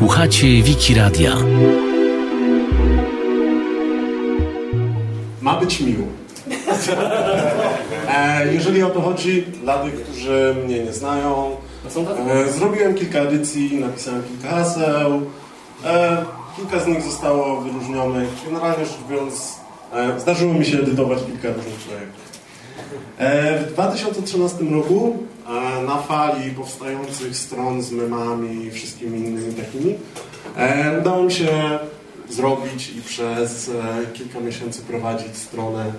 Słuchacie Wiki Radia. Ma być miło. E, jeżeli o to chodzi, dla tych, którzy mnie nie znają, e, zrobiłem kilka edycji, napisałem kilka haseł. E, kilka z nich zostało wyróżnionych. Generalnie rzecz biorąc, zdarzyło mi się edytować kilka różnych projektów. W 2013 roku na fali powstających stron z memami i wszystkimi innymi takimi e, udało mi się zrobić i przez e, kilka miesięcy prowadzić stronę.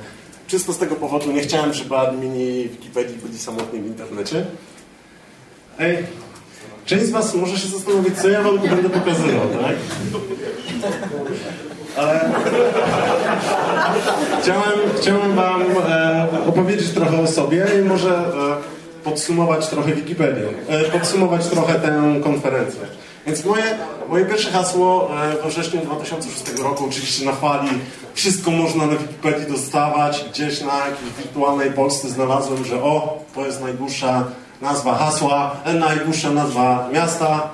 Czysto z tego powodu nie chciałem, żeby admini Wikipedii byli samotni w internecie. Ej, część z Was może się zastanowić, co ja Wam będę pokazywał, tak? Ale chciałem, chciałem Wam e, opowiedzieć trochę o sobie i może e, podsumować trochę Wikipedię, e, podsumować trochę tę konferencję. Więc moje, moje pierwsze hasło e, we wrześniu 2006 roku, oczywiście na fali, wszystko można na Wikipedii dostawać. Gdzieś na jakiejś wirtualnej Polsce znalazłem, że o, to jest najdłuższa nazwa hasła, e, najdłuższa nazwa miasta.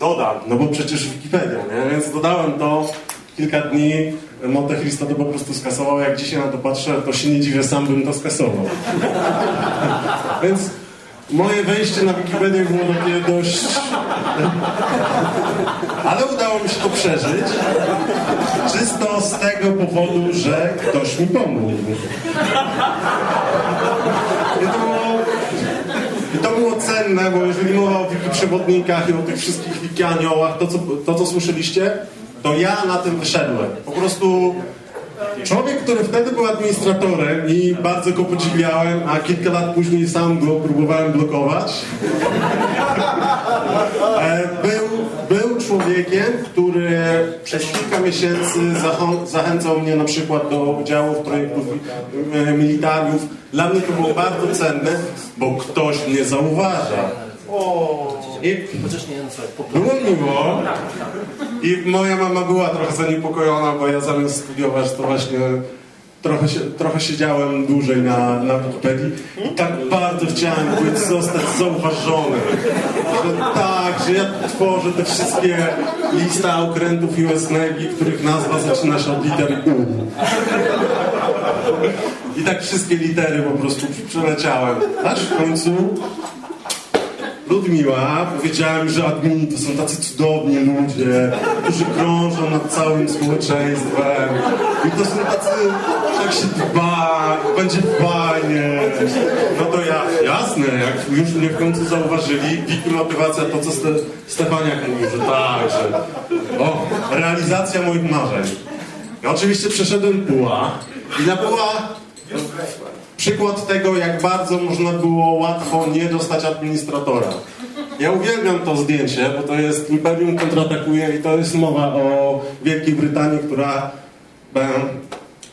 Dodam, no bo przecież Wikipedia, nie? Więc dodałem to kilka dni. Monte Cristo to po prostu skasował. Jak dzisiaj na to patrzę, to się nie dziwię, sam bym to skasował. Więc moje wejście na Wikipedię było takie dość... Ale udało mi się to przeżyć. Czysto z tego powodu, że ktoś mi pomógł. I to było, to było cenne, bo jeżeli mowa o wiki przewodnikach i o tych wszystkich wiki aniołach, to co, to co słyszeliście, to ja na tym wyszedłem. Po prostu człowiek, który wtedy był administratorem i bardzo go podziwiałem, a kilka lat później sam go próbowałem blokować, e, był, był człowiekiem, który przez kilka miesięcy zachęcał mnie na przykład do udziału w projektów e, militariów. Dla mnie to było bardzo cenne, bo ktoś mnie zauważa. I było miło. I moja mama była trochę zaniepokojona, bo ja zamiast studiować to właśnie trochę, się, trochę siedziałem dłużej na, na Wikipedii i tak bardzo chciałem być, zostać zauważony. Że tak, że ja tworzę te wszystkie lista okrętów US Navy, których nazwa zaczyna się od litery U. I tak wszystkie litery po prostu przeleciałem. Aż w końcu Ludmiła, powiedziałem, że admini to są tacy cudowni ludzie, którzy krążą nad całym społeczeństwem i to są tacy, jak się dba, będzie fajnie. No to ja, jasne, jak już mnie w końcu zauważyli, wiki motywacja to, co Ste Stefaniak mówił, że tak, że o, realizacja moich marzeń. Ja oczywiście przeszedłem puła i na puła przykład tego, jak bardzo można było łatwo nie dostać administratora. Ja uwielbiam to zdjęcie, bo to jest Imperium kontratakuje i to jest mowa o Wielkiej Brytanii, która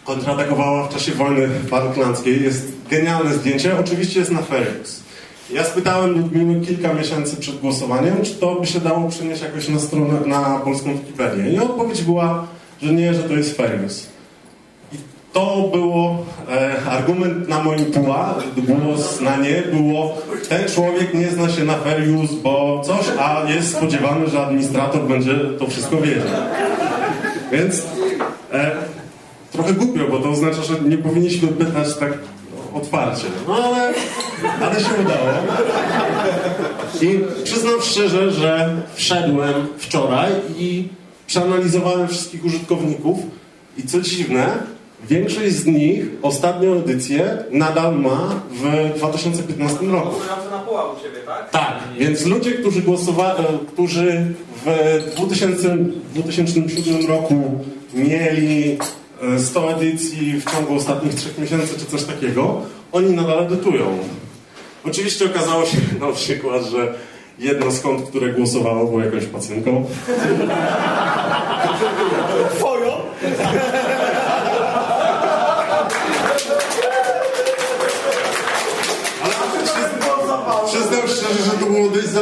kontratakowała w czasie wojny falklandzkiej. Jest genialne zdjęcie, oczywiście jest na Fergus. Ja spytałem Ludmiły kilka miesięcy przed głosowaniem, czy to by się dało przenieść jakoś na stronę, na polską Wikipedię. I odpowiedź była, że nie, że to jest Fergus. To było e, argument na moim puła, głos na nie było ten człowiek nie zna się na Ferius, bo coś, a jest spodziewany, że administrator będzie to wszystko wiedział. Więc e, trochę głupio, bo to oznacza, że nie powinniśmy pytać tak otwarcie. No ale, ale się udało. I przyznam szczerze, że wszedłem wczoraj i przeanalizowałem wszystkich użytkowników i co dziwne, Większość z nich ostatnią edycję nadal ma w 2015 roku. na poła u Ciebie, tak? Tak, więc ludzie, którzy głosowali, którzy w 2000, 2007 roku mieli 100 edycji w ciągu ostatnich 3 miesięcy czy coś takiego, oni nadal edytują. Oczywiście okazało się na przykład, że jedno z kont, które głosowało, było jakąś pacynką.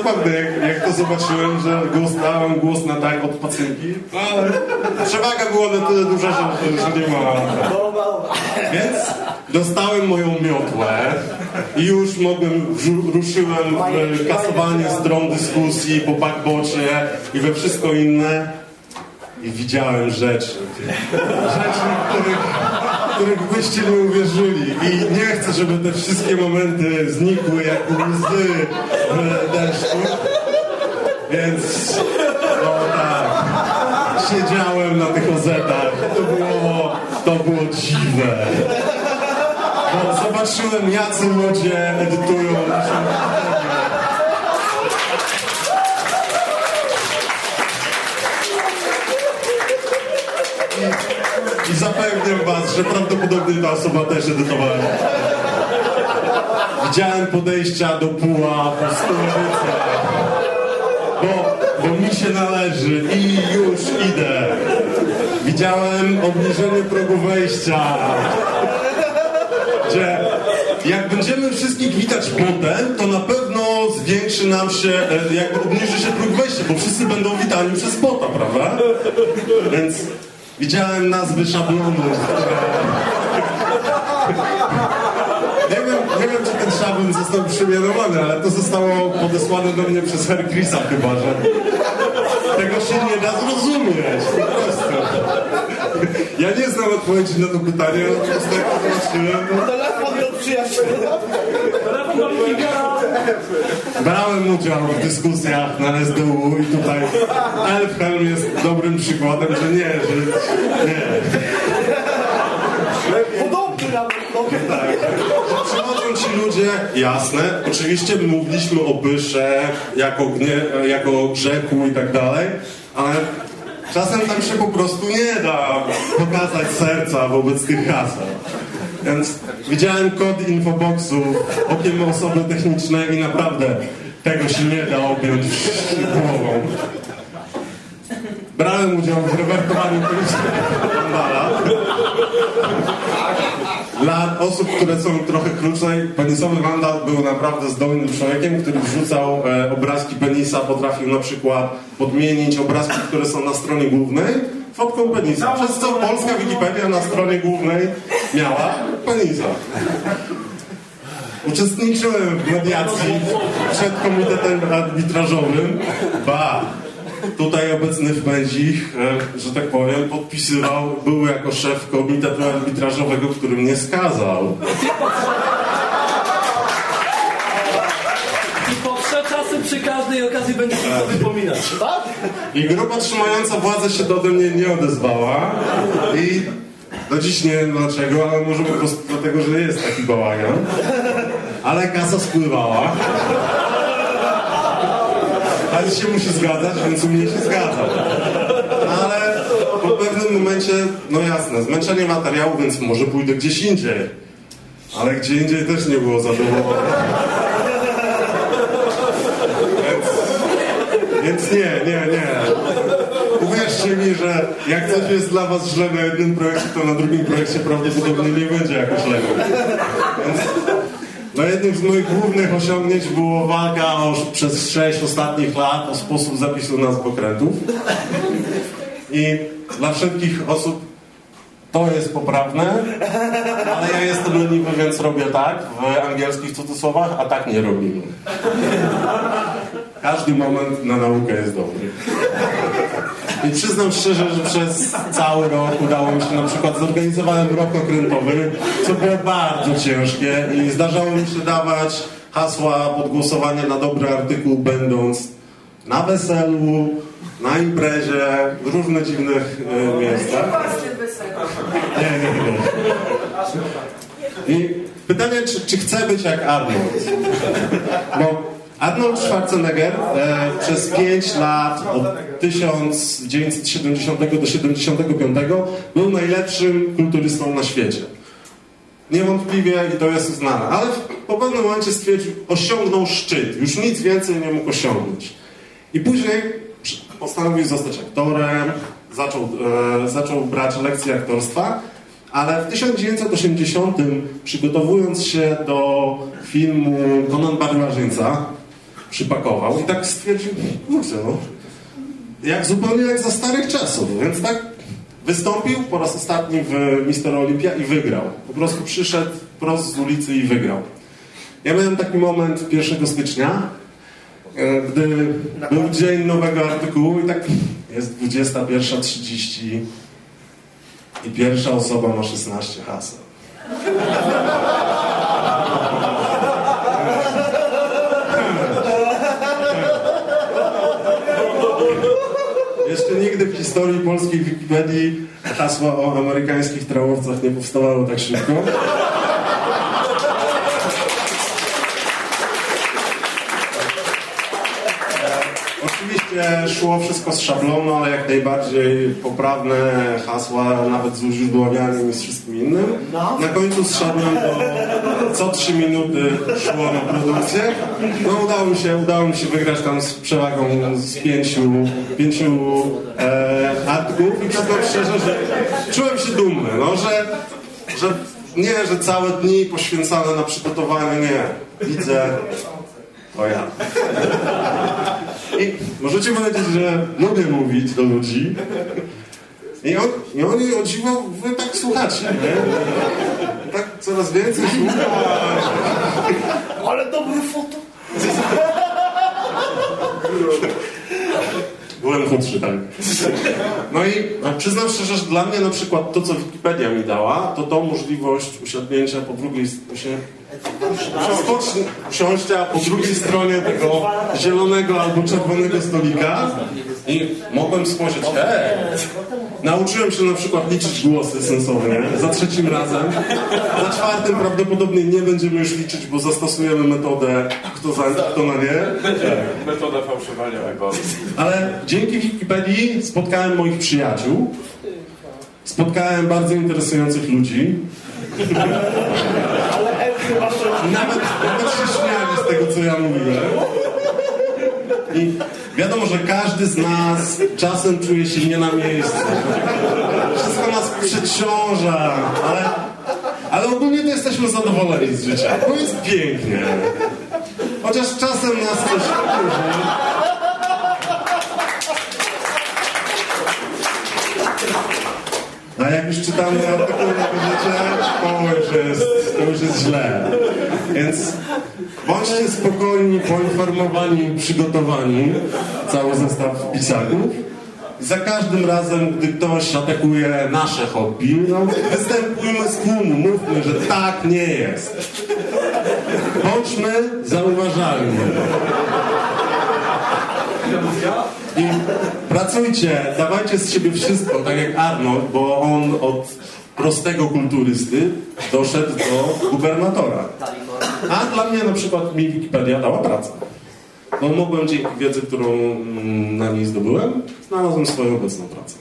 Zabawne, jak, jak to zobaczyłem, że głos dałem głos na tak od pacynki, no, ale przewaga była na tyle duża, że, że nie ma. Więc dostałem moją miotłę i już mogłem, ruszyłem w kasowanie stron dyskusji po backbocie i we wszystko inne i widziałem rzeczy. Rzeczy, których, których byście nie uwierzyli i nie chcę, żeby te wszystkie momenty znikły jak łzy w deszczu. Więc no tak, siedziałem na tych ozetach. To było, to było dziwne. Bo zobaczyłem, jacy ludzie edytują naszą I, zapewniam was, że prawdopodobnie ta osoba też edytowała. Widziałem podejścia do puła po stolnicy, bo, bo mi się należy i już idę. Widziałem obniżenie progu wejścia, gdzie jak będziemy wszystkich witać potem, to na pewno zwiększy nam się, e, jakby obniży się próg wejścia, bo wszyscy będą witani przez bota, prawda? Więc widziałem nazwy szablonów, które... Nie wiem, nie wiem, czy ten szablon został przemianowany, ale to zostało podesłane do mnie przez Harry Chrisa chyba, że tego się nie da zrozumieć, po prostu. Ja nie znam odpowiedzi na to pytanie, ale po prostu jak to zobaczyłem, no, Telefon od przyjaciela. Brałem udział w dyskusjach na SDU i tutaj Elfhelm jest dobrym przykładem, że nie, że nie. Podobny nawet. no. Tak. Przychodzą ci ludzie, jasne, oczywiście mówiliśmy o pysze, jako, gnie, jako grzechu i tak dalej, ale czasem tam się po prostu nie da pokazać serca wobec tych haseł. Więc widziałem kod infoboxu okiem osoby technicznej i naprawdę tego się nie da objąć głową. Brałem udział w rewertowaniu Wandala. Dla osób, które są trochę krócej, penisowy Wandal był naprawdę zdolnym człowiekiem, który wrzucał e, obrazki penisa, potrafił na przykład podmienić obrazki, które są na stronie głównej fotką penisa. Przez co polska Wikipedia na stronie głównej miała Uczestniczyłem w mediacji przed komitetem arbitrażowym. Ba, tutaj obecny Wpędzik, e, że tak powiem, podpisywał, był jako szef komitetu arbitrażowego, który mnie skazał. I po trzy czasy przy każdej okazji będzie się to wypominać. Tak? I grupa trzymająca władzę się ode mnie nie odezwała. I do dziś nie wiem dlaczego, ale może po prostu dlatego, że jest taki bałagan. Ale kasa spływała. Ale się musi zgadzać, więc u mnie się zgadza. Ale po pewnym momencie, no jasne, zmęczenie materiału, więc może pójdę gdzieś indziej. Ale gdzie indziej też nie było zadowolone. Więc nie, nie, nie. Mi, że jak coś jest dla was źle na jednym projekcie, to na drugim projekcie prawdopodobnie nie będzie jakoś lepiej. Więc no jednym z moich głównych osiągnięć było walka o, przez sześć ostatnich lat o sposób zapisu nazw okrętów. I dla wszystkich osób to jest poprawne, ale ja jestem leniwy, więc robię tak w angielskich cudzysłowach, a tak nie robimy. Każdy moment na naukę jest dobry. I przyznam szczerze, że przez cały rok udało mi się, na przykład zorganizowałem rok okrętowy, co było bardzo ciężkie i zdarzało mi się dawać hasła pod głosowanie na dobry artykuł, będąc na weselu, na imprezie, w różnych dziwnych e, miejscach. Nie, nie, nie. I pytanie, czy, czy chcę być jak Arnold? Bo Arnold Schwarzenegger e, przez 5 lat od 1970 do 75 był najlepszym kulturystą na świecie. Niewątpliwie i to jest uznane, ale po pewnym momencie stwierdził, osiągnął szczyt, już nic więcej nie mógł osiągnąć. I później postanowił zostać aktorem, zaczął, e, zaczął brać lekcje aktorstwa, ale w 1980 przygotowując się do filmu Conan Barbarzyńca przypakował i tak stwierdził, kurczę no, jak zupełnie jak za starych czasów, więc tak wystąpił po raz ostatni w Mister Olympia i wygrał. Po prostu przyszedł prost z ulicy i wygrał. Ja miałem taki moment 1 stycznia, gdy był dzień nowego artykułu i tak jest 21.30 i pierwsza osoba ma 16 haseł. Jeszcze nigdy w historii polskiej Wikipedii hasła o amerykańskich trałowcach nie powstawało tak szybko. Szło wszystko z szablonu, ale jak najbardziej poprawne hasła, nawet z uźródławianiem i z wszystkim innym. Na końcu zszedłem do co trzy minuty szło na produkcję. No udało mi się, udało mi się wygrać tam z przewagą z pięciu, pięciu e, artykułów i przyznam szczerze, że czułem się dumny, no, że, że nie, że całe dni poświęcane na przygotowanie, nie. Widzę, to ja. I możecie powiedzieć, że lubię mówić do ludzi. I, on, I oni o dziwo, wy tak słuchacie, nie? Tak coraz więcej słuchacie. Ale dobry foto. Byłem chudszy, tak. No i przyznam szczerze, że dla mnie na przykład to, co Wikipedia mi dała, to tą możliwość usiadnięcia po drugiej stronie, usiąścia po drugiej stronie tego zielonego albo czerwonego stolika i mogłem spojrzeć, hej, nauczyłem się na przykład liczyć głosy sensownie, za trzecim razem, za czwartym prawdopodobnie nie będziemy już liczyć, bo zastosujemy metodę kto za, kto na nie. Metoda fałszowania wyborów. Ale dzięki Wikipedii spotkałem moich przyjaciół, spotkałem bardzo interesujących ludzi. Nawet, nawet się śmiali z tego, co ja mówiłem. I wiadomo, że każdy z nas czasem czuje się nie na miejscu. Wszystko nas przeciąża, ale, ale ogólnie to jesteśmy zadowoleni z życia. To jest pięknie. Chociaż czasem nas coś A jak już czytamy artykuł na gazecie, to już jest, to już jest źle. Więc bądźcie spokojni, poinformowani przygotowani. Cały zestaw pisaków. Za każdym razem, gdy ktoś atakuje nasze hobby, no, występujmy z tłumu, mówmy, że tak nie jest. Bądźmy zauważalni. I pracujcie, dawajcie z siebie wszystko, tak jak Arnold, bo on od prostego kulturysty doszedł do gubernatora. A dla mnie na przykład mi Wikipedia dała pracę. No mogłem dzięki wiedzy, którą mm, na niej zdobyłem, znalazłem swoją obecną pracę.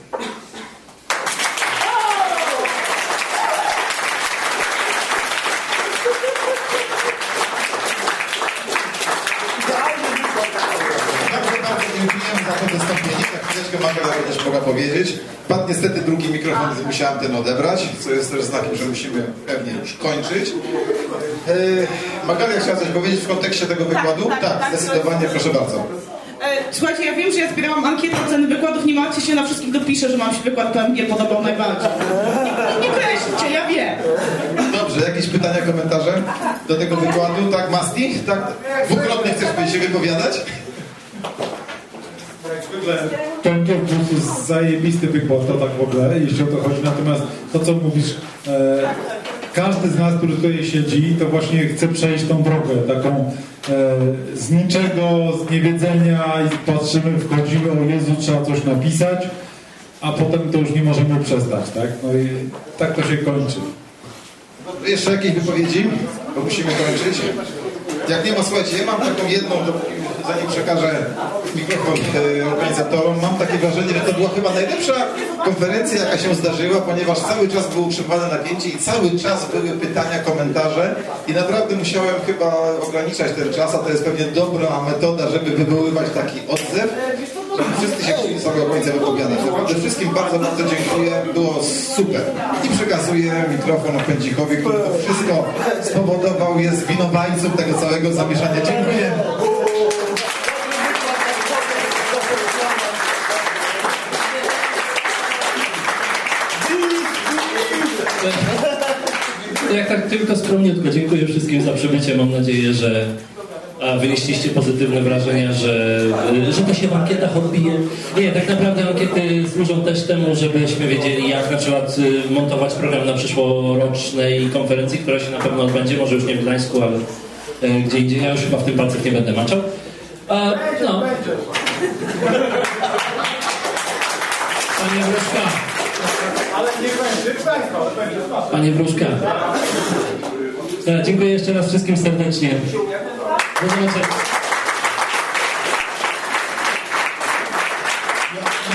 Bardzo, bardzo dziękujemy za to wystąpienie. Tak chwileczkę Magda też mogła powiedzieć. Padł niestety drugi mikrofon, więc musiałem ten odebrać, co jest też znakiem, że musimy pewnie już kończyć. E, Magalia chciała coś powiedzieć w kontekście tego wykładu? Tak, zdecydowanie, proszę bardzo. E, Słuchajcie, ja wiem, że ja zbierałam ankietę oceny wykładów, nie martwcie się, na wszystkich dopiszę, że mam się wykład, nie podobał najbardziej. Nie, nie kreślcie, ja wiem. Dobrze, jakieś pytania, komentarze do tego wykładu? Tak, Masti? Tak, dwukrotnie chcesz się wypowiadać? Ten to jest zajebisty wykład, to tak w ogóle, jeśli o to chodzi. Natomiast to, co mówisz, e, każdy z nas, który tutaj siedzi, to właśnie chce przejść tą drogę, taką e, z niczego, z niewiedzenia i patrzymy, wchodzimy, o Jezu, trzeba coś napisać, a potem to już nie możemy przestać, tak? No i tak to się kończy. Jeszcze jakieś wypowiedzi? Bo musimy kończyć. Jak nie ma, słuchajcie, ja mam taką jedną, do- zanim przekażę mikrofon e, organizatorom, mam takie wrażenie, że to była chyba najlepsza konferencja, jaka się zdarzyła, ponieważ cały czas było utrzymywane napięcie i cały czas były pytania, komentarze i naprawdę musiałem chyba ograniczać ten czas, a to jest pewnie dobra metoda, żeby wywoływać taki odzew, wszyscy się chcieli sobie końca wypowiadać. Naprawdę wszystkim bardzo, bardzo dziękuję, było super. I przekazuję mikrofon Opędzikowi, który to wszystko spowodował, jest winowajcą tego całego zamieszania. Dziękuję. Tak tylko skromnie, tylko dziękuję wszystkim za przybycie. Mam nadzieję, że wynieśliście pozytywne wrażenia, że, że to się w ankietach odbije. Nie, tak naprawdę ankiety służą też temu, żebyśmy wiedzieli, jak na przykład y, montować program na przyszłorocznej konferencji, która się na pewno odbędzie, może już nie w Gdańsku, ale y, gdzie indziej. Ja już chyba w tym palcach nie będę maczał. A, no. Panie Wróżka. Panie Wróżka. Ja, dziękuję jeszcze raz wszystkim serdecznie. Do zobaczenia.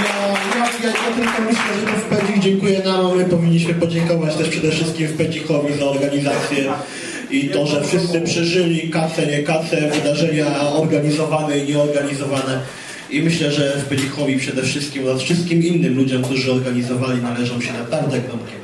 Ja, ja, tylko myślę, że to w Pedzi dziękuję nam, a my powinniśmy podziękować też przede wszystkim w Pedzichowi za organizację i to, że wszyscy przeżyli kasę, nie kasę, wydarzenia organizowane i nieorganizowane. I myślę, że w Pedzichowi przede wszystkim oraz wszystkim innym ludziom, którzy organizowali, należą się naprawdę gromkie